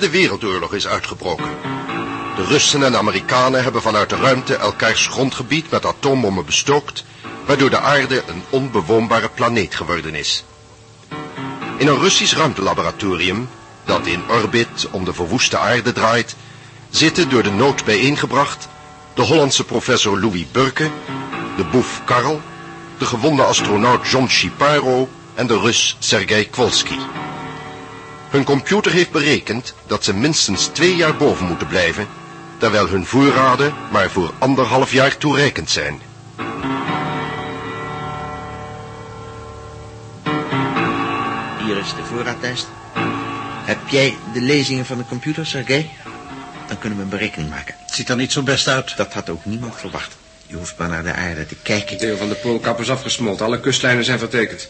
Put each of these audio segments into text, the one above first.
De derde wereldoorlog is uitgebroken. De Russen en de Amerikanen hebben vanuit de ruimte elkaars grondgebied met atoombommen bestookt, waardoor de aarde een onbewoonbare planeet geworden is. In een Russisch ruimtelaboratorium, dat in orbit om de verwoeste aarde draait, zitten door de nood bijeengebracht de Hollandse professor Louis Burke, de boef Karl, de gewonde astronaut John Shiparo en de Rus Sergei Kwolski. Hun computer heeft berekend dat ze minstens twee jaar boven moeten blijven, terwijl hun voorraden maar voor anderhalf jaar toereikend zijn. Hier is de voorraadlijst. Heb jij de lezingen van de computer, Sergei? Dan kunnen we een berekening maken. Het ziet er niet zo best uit. Dat had ook niemand verwacht. Je hoeft maar naar de aarde te kijken. Deel van de poolkap is afgesmolten. Alle kustlijnen zijn vertekend.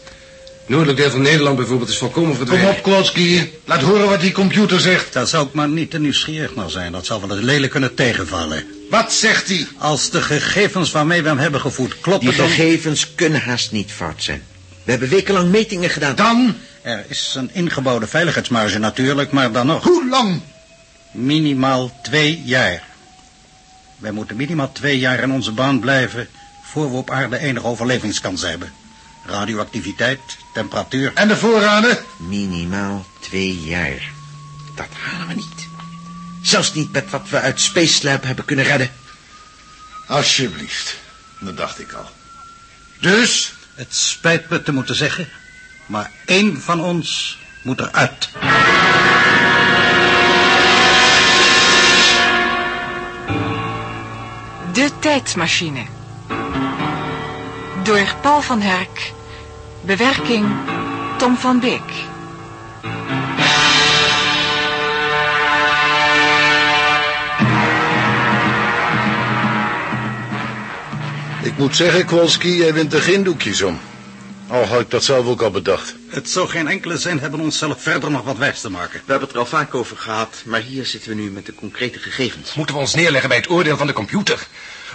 Noordelijk deel van Nederland bijvoorbeeld is volkomen verdwenen. Kom op, Kwolski. Laat horen wat die computer zegt. Daar zou ik maar niet te nieuwsgierig naar zijn. Dat zou wel eens lelijk kunnen tegenvallen. Wat zegt hij? Als de gegevens waarmee we hem hebben gevoed kloppen... Die dan- gegevens kunnen haast niet fout zijn. We hebben wekenlang metingen gedaan. Dan? Er is een ingebouwde veiligheidsmarge natuurlijk, maar dan nog. Hoe lang? Minimaal twee jaar. Wij moeten minimaal twee jaar in onze baan blijven... voor we op aarde enige overlevingskans hebben. Radioactiviteit, temperatuur... En de voorraden? Minimaal twee jaar. Dat halen we niet. Zelfs niet met wat we uit Space Lab hebben kunnen redden. Alsjeblieft. Dat dacht ik al. Dus? Het spijt me te moeten zeggen, maar één van ons moet eruit. De tijdsmachine. Door Paul van Herk. Bewerking Tom van Beek. Ik moet zeggen, Kwolski, jij wint er geen doekjes om. Al had ik dat zelf ook al bedacht. Het zou geen enkele zin hebben onszelf verder nog wat wijs te maken. We hebben het er al vaak over gehad, maar hier zitten we nu met de concrete gegevens. Moeten we ons neerleggen bij het oordeel van de computer?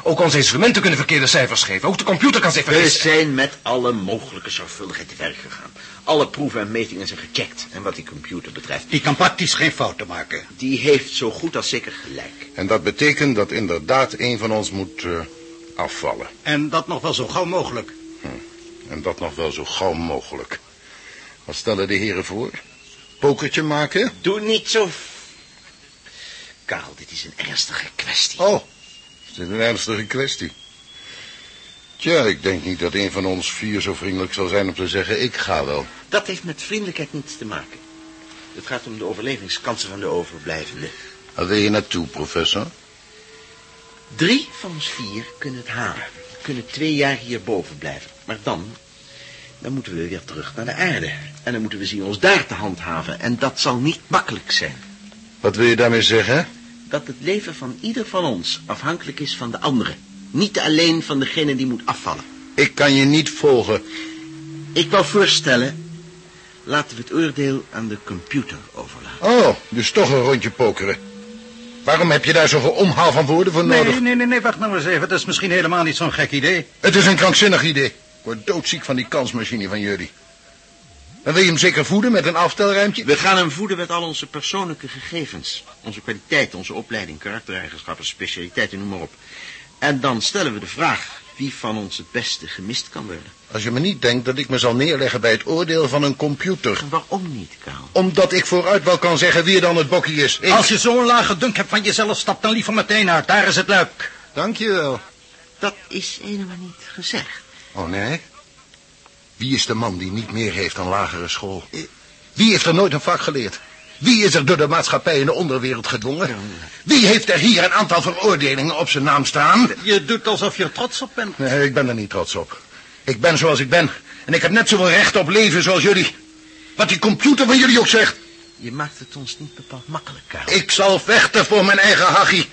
Ook onze instrumenten kunnen verkeerde cijfers geven. Ook de computer kan zich We vergissen. zijn met alle mogelijke zorgvuldigheid te werk gegaan. Alle proeven en metingen zijn gecheckt. En wat die computer betreft, Die kan praktisch geen fouten maken. die heeft zo goed als zeker gelijk. En dat betekent dat inderdaad een van ons moet eh, afvallen. En dat nog wel zo gauw mogelijk. En dat nog wel zo gauw mogelijk. Wat stellen de heren voor? Pokertje maken? Doe niet zo... Karel, dit is een ernstige kwestie. Oh, is dit een ernstige kwestie? Tja, ik denk niet dat een van ons vier zo vriendelijk zal zijn om te zeggen, ik ga wel. Dat heeft met vriendelijkheid niets te maken. Het gaat om de overlevingskansen van de overblijvenden. Waar wil je naartoe, professor? Drie van ons vier kunnen het halen. Kunnen twee jaar hierboven blijven. Maar dan, dan moeten we weer terug naar de aarde. En dan moeten we zien ons daar te handhaven. En dat zal niet makkelijk zijn. Wat wil je daarmee zeggen? Dat het leven van ieder van ons afhankelijk is van de andere. Niet alleen van degene die moet afvallen. Ik kan je niet volgen. Ik wou voorstellen, laten we het oordeel aan de computer overlaten. Oh, dus toch een rondje pokeren. Waarom heb je daar zoveel omhaal van woorden voor nodig? Nee, nee, nee, nee, wacht nou eens even. Dat is misschien helemaal niet zo'n gek idee. Het is een krankzinnig idee. Ik word doodziek van die kansmachine van jullie. Dan wil je hem zeker voeden met een aftelruimtje? We gaan hem voeden met al onze persoonlijke gegevens. Onze kwaliteit, onze opleiding, karaktereigenschappen, specialiteiten, noem maar op. En dan stellen we de vraag wie van ons het beste gemist kan worden. Als je me niet denkt dat ik me zal neerleggen bij het oordeel van een computer. Waarom niet, Karel? Omdat ik vooruit wel kan zeggen wie er dan het bokkie is. Ik. Als je zo'n lage dunk hebt van jezelf, stap dan liever meteen uit. Daar is het luik. Dank je wel. Dat is helemaal niet gezegd. Oh nee? Wie is de man die niet meer heeft dan lagere school? Wie heeft er nooit een vak geleerd? Wie is er door de maatschappij in de onderwereld gedwongen? Wie heeft er hier een aantal veroordelingen op zijn naam staan? Je doet alsof je er trots op bent. Nee, ik ben er niet trots op. Ik ben zoals ik ben. En ik heb net zoveel recht op leven zoals jullie. Wat die computer van jullie ook zegt. Je maakt het ons niet bepaald makkelijk, Karel. Ik zal vechten voor mijn eigen hachie.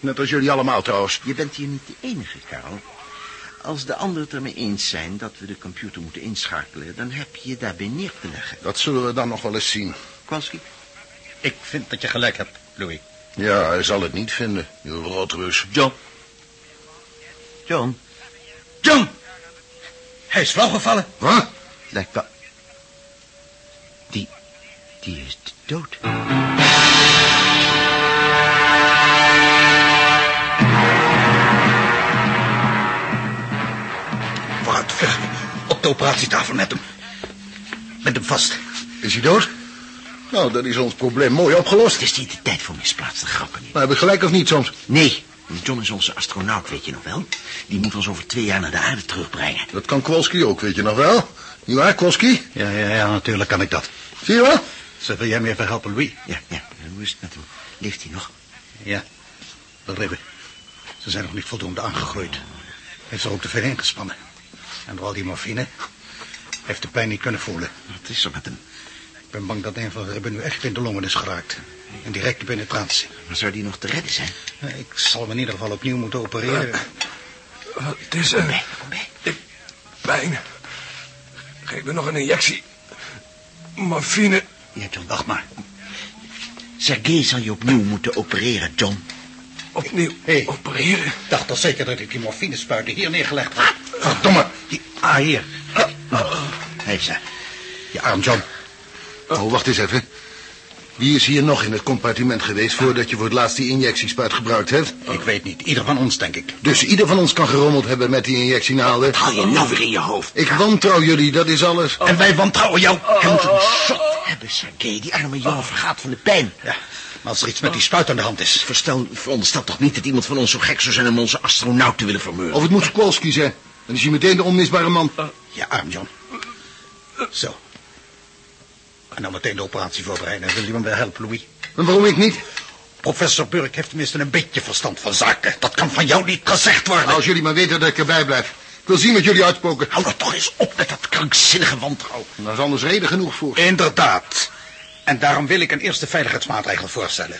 Net als jullie allemaal trouwens. Je bent hier niet de enige, Karel. Als de anderen het ermee eens zijn dat we de computer moeten inschakelen... dan heb je je daarbij neer te leggen. Dat zullen we dan nog wel eens zien. Kwalski? Ik vind dat je gelijk hebt, Louis. Ja, hij zal het niet vinden, die rotrus. John. John, John! Hij is flauwgevallen. Wat? lijkt wel... Die, die is dood. De operatietafel met hem. Met hem vast. Is hij dood? Nou, dat is ons probleem mooi opgelost. Het is niet de tijd voor misplaatste grappen. Maar heb ik gelijk of niet soms? Nee, John is onze astronaut, weet je nog wel? Die moet ons over twee jaar naar de aarde terugbrengen. Dat kan Kwolski ook, weet je nog wel? Niet waar, Kwolski? Ja, ja, ja, natuurlijk kan ik dat. Zie je wel? Zo wil jij me even helpen, Louis? Ja, ja. Hoe is het met hem? Leeft hij nog? Ja, de ribben. Ze zijn nog niet voldoende aangegroeid. Hij heeft er ook te veel ingespannen. En door al die morfine heeft de pijn niet kunnen voelen. Wat is er met hem? Ik ben bang dat een van de ribben nu echt in de longen is geraakt. Een directe penetratie. Maar zou die nog te redden zijn? Eh, Ik zal hem in ieder geval opnieuw moeten opereren. Wat is Kom er? bij, kom bij. Ik... Pijn. Geef me nog een injectie. Morfine. Ja, John. Wacht maar. Sergej zal je opnieuw moeten opereren, John. Opnieuw Hey. opereren. Ik dacht al zeker dat ik die morfinespuiten hier neergelegd had. Verdomme. Die, ah, hier. Hij is er. Je arm, John. Oh, wacht eens even. Wie is hier nog in het compartiment geweest voordat je voor het laatst die injectiespuit gebruikt hebt? Ik weet niet. Ieder van ons, denk ik. Dus ieder van ons kan gerommeld hebben met die injectienaalden. Haal je nou weer in je hoofd. Ik wantrouw jullie, dat is alles. En wij wantrouwen jou. Hij moet een shot hebben, Sergej. Die arme jongen vergaat van de pijn. Ja, maar als er iets met die spuit aan de hand is... Verstel, veronderstel toch niet dat iemand van ons zo gek zou zijn om onze astronaut te willen vermeuren. Of het moet Kwolski zijn. Dan is hij meteen de onmisbare man. Je arm, John. Zo. En dan meteen de operatie voorbereiden. Wil je me wel helpen, Louis? En waarom ik niet? Professor Burk heeft tenminste een beetje verstand van zaken. Dat kan van jou niet gezegd worden. Als jullie maar weten dat ik erbij blijf. Ik wil zien wat jullie uitspoken. Hou er toch eens op met dat krankzinnige wantrouwen. Daar is anders reden genoeg voor. Inderdaad. En daarom wil ik een eerste veiligheidsmaatregel voorstellen.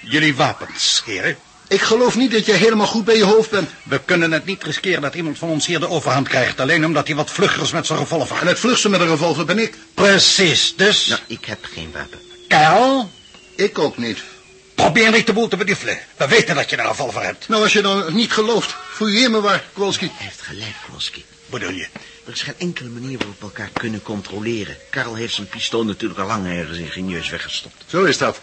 Jullie wapens, heren. Ik geloof niet dat je helemaal goed bij je hoofd bent. We kunnen het niet riskeren dat iemand van ons hier de overhand krijgt. Alleen omdat hij wat vlugger is met zijn revolver. En het vlugste met een revolver ben ik. Precies, dus... Nou, ik heb geen wapen. Kerel, Ik ook niet. probeer niet de boel te beduvelen. We weten dat je een revolver hebt. Nou, als je dan niet gelooft, fouilleer me maar, Kwolski. Hij heeft gelijk, Kroski. Bedoel je? Er is geen enkele manier waarop we elkaar kunnen controleren. Karel heeft zijn pistool natuurlijk al lang ergens ingenieus weggestopt. Zo is dat.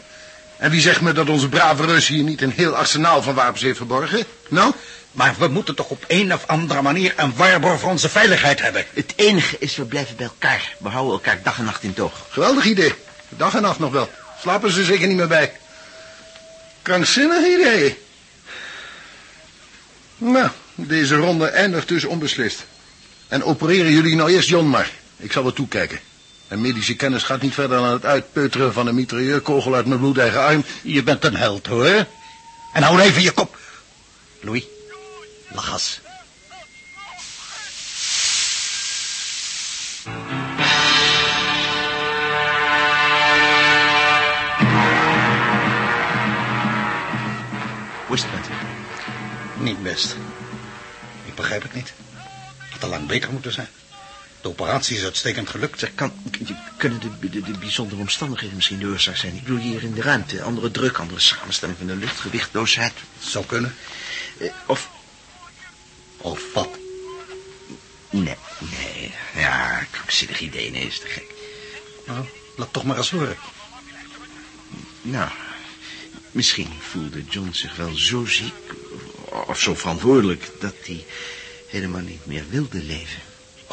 En wie zegt me dat onze brave Rus hier niet een heel arsenaal van wapens heeft verborgen? Nou, Maar we moeten toch op een of andere manier een waarborg voor onze veiligheid hebben. Het enige is, we blijven bij elkaar. We houden elkaar dag en nacht in toog. geweldig idee. Dag en nacht nog wel. Slapen ze zeker niet meer bij. Krankzinnig idee. Nou, deze ronde eindigt dus onbeslist. En opereren jullie nou eerst John maar. Ik zal wel toekijken. En medische kennis gaat niet verder dan het uitpeuteren van een mitrailleurkogel uit mijn bloedeigen arm. Je bent een held, hoor. En hou even je kop. Louis, lachas. Hoe is het met? Niet best. Ik begrijp het niet. Had al lang beter moeten zijn. De operatie is uitstekend gelukt. Zeg, kan, kunnen de, de, de bijzondere omstandigheden misschien de oorzaak zijn? Ik bedoel, hier in de ruimte. Andere druk, andere samenstelling van de lucht, gewichtloosheid. Zou kunnen. Eh, of, Of wat? nee, nee. Ja, krankzinnig idee, nee, is te gek. Nou, laat toch maar eens horen. Nou, misschien voelde John zich wel zo ziek, of zo verantwoordelijk, dat hij helemaal niet meer wilde leven.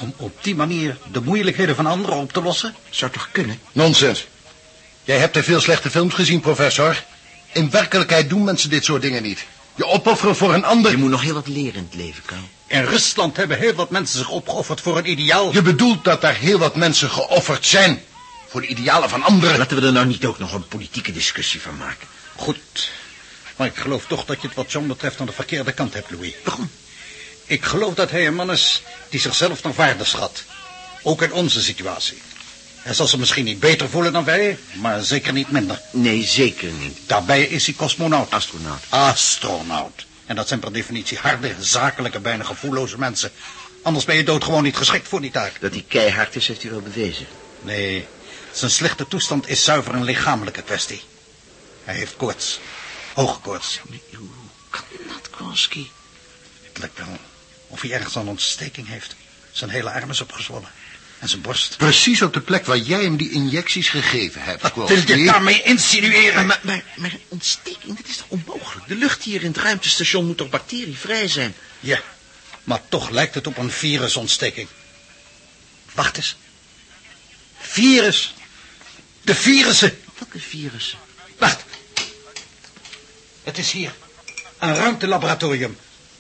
Om op die manier de moeilijkheden van anderen op te lossen? Zou toch kunnen? Nonsens. Jij hebt te veel slechte films gezien, professor. In werkelijkheid doen mensen dit soort dingen niet. Je opofferen voor een ander. Je moet nog heel wat leren in het leven, Karl. In Rusland hebben heel wat mensen zich opgeofferd voor een ideaal. Je bedoelt dat daar heel wat mensen geofferd zijn. Voor de idealen van anderen. Laten we er nou niet ook nog een politieke discussie van maken. Goed. Maar ik geloof toch dat je het wat John betreft aan de verkeerde kant hebt, Louis. Waarom? Ik geloof dat hij een man is die zichzelf nog waarde schat. Ook in onze situatie. Hij zal zich misschien niet beter voelen dan wij, maar zeker niet minder. Nee, zeker niet. Daarbij is hij cosmonaut. Astronaut. Astronaut. En dat zijn per definitie harde, zakelijke, bijna gevoelloze mensen. Anders ben je dood gewoon niet geschikt voor die taak. Dat hij keihard is, heeft hij wel bewezen. Nee, zijn slechte toestand is zuiver een lichamelijke kwestie. Hij heeft koorts. Hoge koorts. Hoe kan dat, Kowalski? Het lijkt wel of hij ergens een ontsteking heeft. Zijn hele arm is opgezwollen. En zijn borst. Precies op de plek waar jij hem die injecties gegeven hebt. Wat wil je daarmee insinueren? Maar, maar, maar een ontsteking, dat is toch onmogelijk? De lucht hier in het ruimtestation moet toch bacterievrij zijn? Ja, maar toch lijkt het op een virusontsteking. Wacht eens. Virus. De virussen. Welke virussen? Wacht. Het is hier. Een ruimtelaboratorium.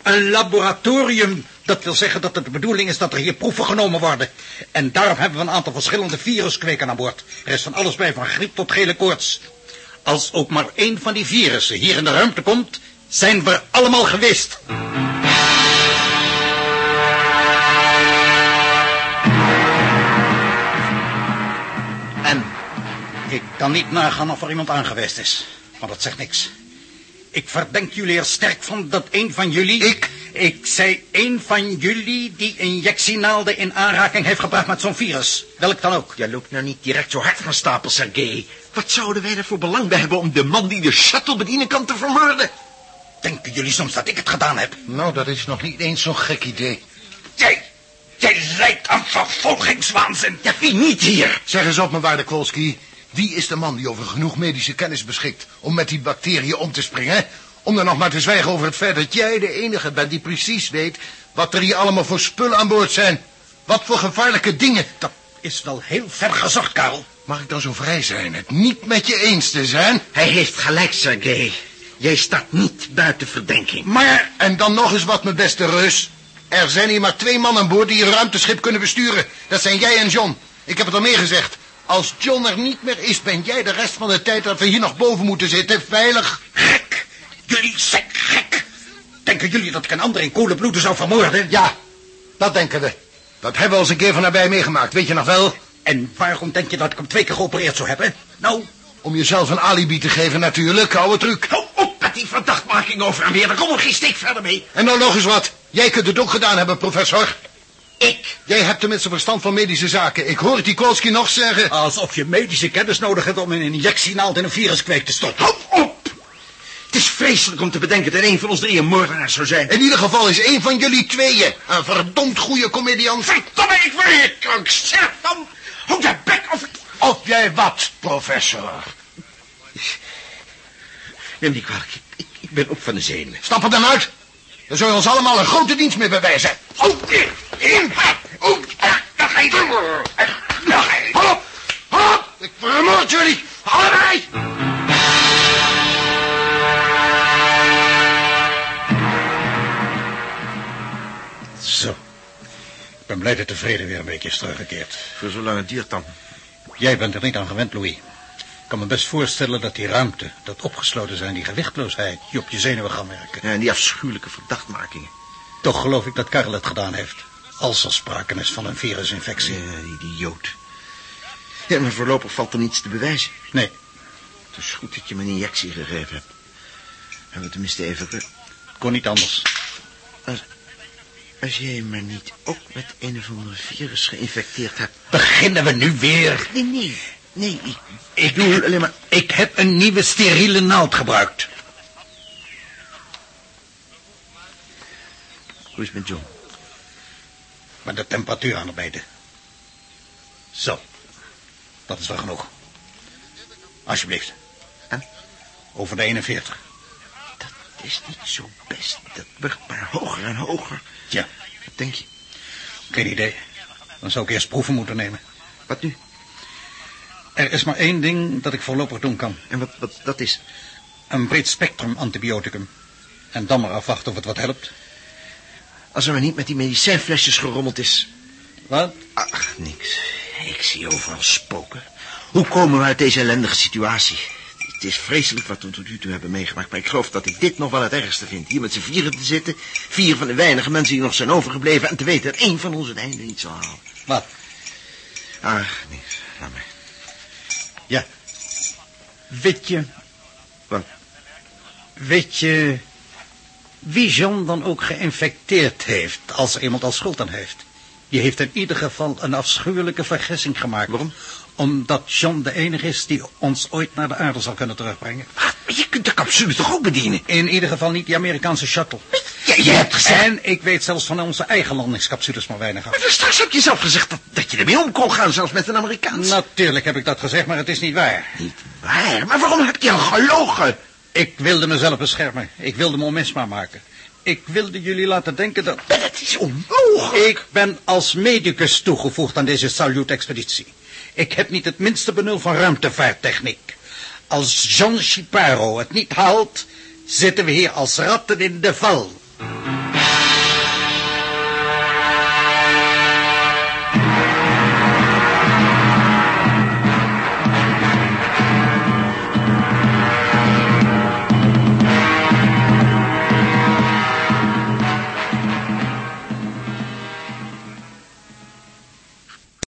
Een laboratorium. Dat wil zeggen dat het de bedoeling is dat er hier proeven genomen worden. En daarom hebben we een aantal verschillende viruskweken aan boord. Er is van alles bij, van griep tot gele koorts. Als ook maar één van die virussen hier in de ruimte komt, zijn we allemaal geweest. En? Ik kan niet nagaan of er iemand aangeweest is. Maar dat zegt niks. Ik verdenk jullie er sterk van dat een van jullie... Ik? Ik zei een van jullie die injectienaalden in aanraking heeft gebracht met zo'n virus. Welk dan ook. Jij loopt nou niet direct zo hard van stapel, Sergej. Wat zouden wij er voor belang bij hebben om de man die de shuttle bedienen kan te vermoorden? Denken jullie soms dat ik het gedaan heb? Nou, dat is nog niet eens zo'n gek idee. Jij, jij lijkt aan vervolgingswaanzin. Ja, wie niet hier? Zeg eens op, mijn waarde Kwolski. Wie is de man die over genoeg medische kennis beschikt... om met die bacteriën om te springen? Om dan nog maar te zwijgen over het feit dat jij de enige bent die precies weet... wat er hier allemaal voor spullen aan boord zijn. Wat voor gevaarlijke dingen. Dat is wel heel ver gezocht, Karel. Mag ik dan zo vrij zijn het niet met je eens te zijn? Hij heeft gelijk, Sergej. Jij staat niet buiten verdenking. Maar, en dan nog eens wat, mijn beste reus. Er zijn hier maar twee mannen aan boord die een ruimteschip kunnen besturen. Dat zijn jij en John. Ik heb het al meer gezegd. Als John er niet meer is, ben jij de rest van de tijd dat we hier nog boven moeten zitten veilig. Gek. Jullie zijn gek. Denken jullie dat ik een ander in kolenbloeden zou vermoorden? Ja, dat denken we. Dat hebben we al eens een keer van nabij meegemaakt, weet je nog wel? En waarom denk je dat ik hem twee keer geopereerd zou hebben? Nou, Om jezelf een alibi te geven natuurlijk, oude truc. Hou op met die verdachtmaking over en weer. Daar komt er geen steek verder mee. En nou nog eens wat. Jij kunt het ook gedaan hebben, professor. Ik? Jij hebt tenminste verstand van medische zaken. Ik hoor Tikolski nog zeggen... alsof je medische kennis nodig hebt om een injectienaald in een viruskweek te stoppen. Hou op! Het is vreselijk om te bedenken dat een van ons drieën moordenaars zou zijn. In ieder geval is één van jullie tweeën een verdomd goede comedian. Verdomme, ik word hier krankzinnig van. Houd je bek of ik... Of jij wat, professor? Neem die kwalijk. Ik, ik, ik ben op van de zenuwen. Stap er dan uit. Dan zul je ons allemaal een grote dienst mee bewijzen. Oh, in, in. Oh, daar ga je door. Daar ga je. Hou op! Hou op! Ik vermoord jullie! Allebei! Zo. Ik ben blij dat de vrede weer een beetje is teruggekeerd. Voor zolang het duurt dan. Jij bent er niet aan gewend, Louis. Ik kan me best voorstellen dat die ruimte, dat opgesloten zijn, die gewichtloosheid, je op je zenuwen gaan werken. Ja, en die afschuwelijke verdachtmakingen. Toch geloof ik dat Karel het gedaan heeft. Als er sprake is van een virusinfectie. Ja, die idioot. Ja, maar voorlopig valt er niets te bewijzen. Nee, Het is goed dat je me een injectie gegeven hebt. En we tenminste even... kon niet anders. Als, als jij maar niet ook met een of ander virus geïnfecteerd hebt. Beginnen we nu weer? Nee, nee. Nee, ik, Ik bedoel alleen maar... Ik heb een nieuwe steriele naald gebruikt. Hoe is het met John? Met de temperatuur aan de meten. Zo. Dat is wel genoeg. Alsjeblieft. En? Over de 41. Dat is niet zo best. Dat wordt maar hoger en hoger. Tja, Wat denk je? geen idee. Dan zou ik eerst proeven moeten nemen. Wat nu? Er is maar één ding dat ik voorlopig doen kan. En wat, wat dat is? Een breed spectrum antibioticum. En dan maar afwachten of het wat helpt. Als er maar niet met die medicijnflesjes gerommeld is. Wat? Ach, niks. Ik zie overal spoken. Hoe komen we uit deze ellendige situatie? Het is vreselijk wat we tot nu toe hebben meegemaakt, maar ik geloof dat ik dit nog wel het ergste vind. Hier met z'n vieren te zitten, vier van de weinige mensen die nog zijn overgebleven... en te weten dat één van ons het einde niet zal halen. Wat? Ach, niks. Laat maar. Ja. Weet je... Wat? Weet je... Wie John dan ook geïnfecteerd heeft, als er iemand al schuld aan heeft. Die heeft in ieder geval een afschuwelijke vergissing gemaakt. Waarom? Omdat John de enige is die ons ooit naar de aarde zal kunnen terugbrengen. Ah, maar je kunt de capsule toch ook bedienen? In ieder geval niet die Amerikaanse shuttle. Ja, je hebt gezegd... En ik weet zelfs van onze eigen landingscapsules maar weinig af. Maar straks heb je zelf gezegd dat, dat je ermee om kon gaan, zelfs met een Amerikaans. Natuurlijk heb ik dat gezegd, maar het is niet waar. Niet waar? Maar waarom heb je al gelogen? Ik wilde mezelf beschermen. Ik wilde me onmisbaar maken. Ik wilde jullie laten denken dat... Dat is onmogelijk. Ik ben als medicus toegevoegd aan deze Salyut-expeditie. Ik heb niet het minste benul van ruimtevaarttechniek. Als Jean Chiparo het niet haalt, zitten we hier als ratten in de val.